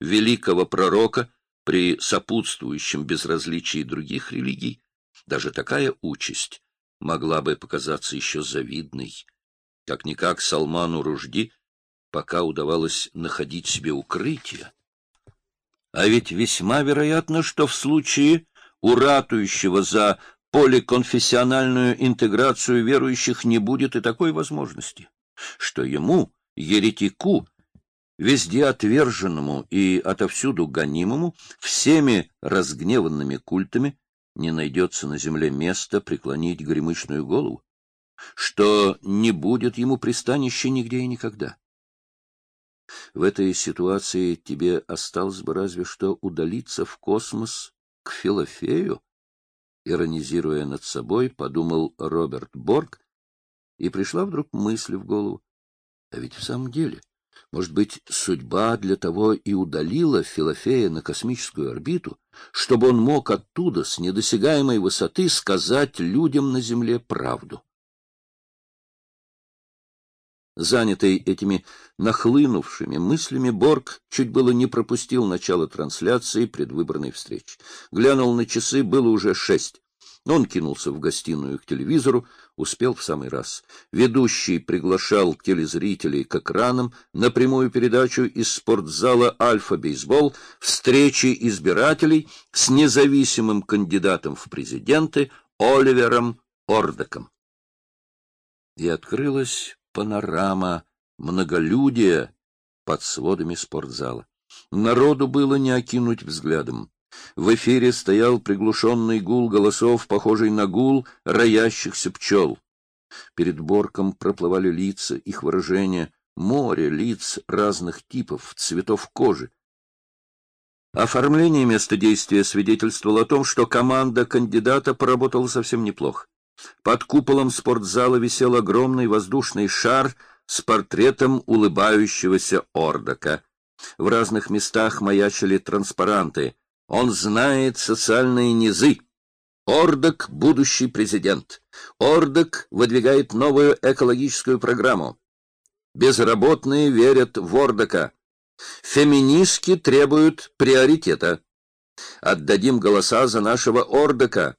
великого пророка при сопутствующем безразличии других религий, даже такая участь могла бы показаться еще завидной. Как-никак Салману Ружди пока удавалось находить себе укрытие. А ведь весьма вероятно, что в случае уратующего за поликонфессиональную интеграцию верующих не будет и такой возможности, что ему, еретику, везде отверженному и отовсюду гонимому, всеми разгневанными культами, не найдется на земле места преклонить гремычную голову, что не будет ему пристанища нигде и никогда. В этой ситуации тебе осталось бы разве что удалиться в космос к Филофею, иронизируя над собой, подумал Роберт Борг, и пришла вдруг мысль в голову. А ведь в самом деле, может быть, судьба для того и удалила Филофея на космическую орбиту, чтобы он мог оттуда, с недосягаемой высоты, сказать людям на Земле правду. Занятый этими нахлынувшими мыслями, Борг чуть было не пропустил начало трансляции предвыборной встречи. Глянул на часы, было уже шесть. Он кинулся в гостиную к телевизору, успел в самый раз. Ведущий приглашал телезрителей к экранам на прямую передачу из спортзала «Альфа-бейсбол» встречи избирателей с независимым кандидатом в президенты Оливером Ордеком. И открылась панорама многолюдия под сводами спортзала. Народу было не окинуть взглядом. В эфире стоял приглушенный гул голосов, похожий на гул роящихся пчел. Перед Борком проплывали лица, их выражения, море лиц разных типов, цветов кожи. Оформление места действия свидетельствовало о том, что команда кандидата поработала совсем неплохо. Под куполом спортзала висел огромный воздушный шар с портретом улыбающегося Ордока. В разных местах маячили транспаранты. Он знает социальные низы. Ордок — будущий президент. Ордок выдвигает новую экологическую программу. Безработные верят в Ордока. Феминистки требуют приоритета. Отдадим голоса за нашего Ордока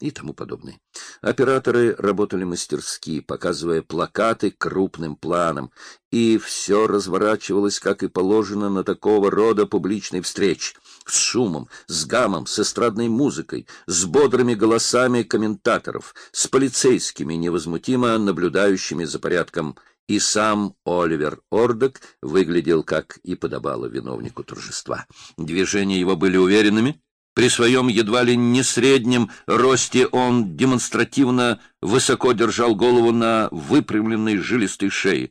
и тому подобное. Операторы работали мастерски, показывая плакаты крупным планом, и все разворачивалось, как и положено, на такого рода публичной встрече, с шумом, с гамом, с эстрадной музыкой, с бодрыми голосами комментаторов, с полицейскими, невозмутимо наблюдающими за порядком и сам Оливер Ордок выглядел, как и подобало виновнику торжества. Движения его были уверенными, при своем едва ли не среднем росте он демонстративно высоко держал голову на выпрямленной жилистой шее.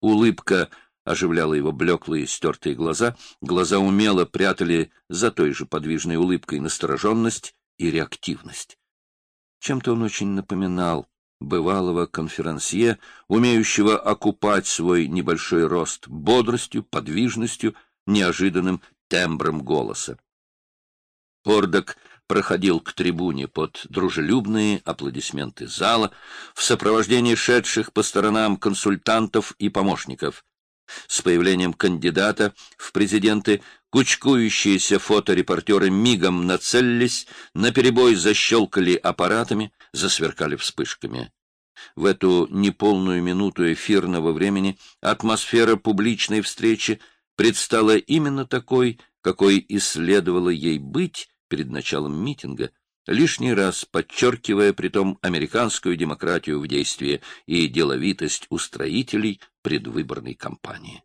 Улыбка оживляла его блеклые стертые глаза, глаза умело прятали за той же подвижной улыбкой настороженность и реактивность. Чем-то он очень напоминал бывалого конферансье, умеющего окупать свой небольшой рост бодростью, подвижностью, неожиданным тембром голоса. Ордок проходил к трибуне под дружелюбные аплодисменты зала в сопровождении шедших по сторонам консультантов и помощников. С появлением кандидата в президенты кучкующиеся фоторепортеры мигом нацелились, наперебой защелкали аппаратами, засверкали вспышками. В эту неполную минуту эфирного времени атмосфера публичной встречи предстала именно такой, какой и следовало ей быть перед началом митинга, лишний раз подчеркивая притом американскую демократию в действии и деловитость устроителей предвыборной кампании.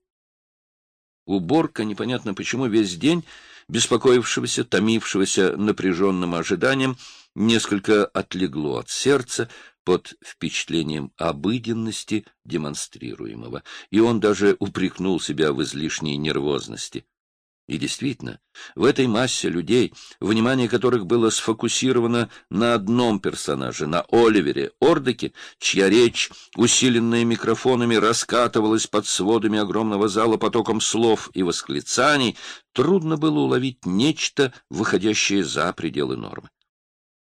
Уборка, непонятно почему, весь день, беспокоившегося, томившегося напряженным ожиданием, несколько отлегло от сердца под впечатлением обыденности демонстрируемого, и он даже упрекнул себя в излишней нервозности. И действительно, в этой массе людей, внимание которых было сфокусировано на одном персонаже, на Оливере Ордеке, чья речь, усиленная микрофонами, раскатывалась под сводами огромного зала потоком слов и восклицаний, трудно было уловить нечто, выходящее за пределы нормы.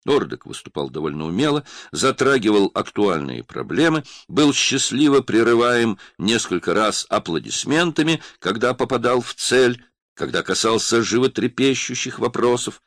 Ордек выступал довольно умело, затрагивал актуальные проблемы, был счастливо прерываем несколько раз аплодисментами, когда попадал в цель, когда касался животрепещущих вопросов,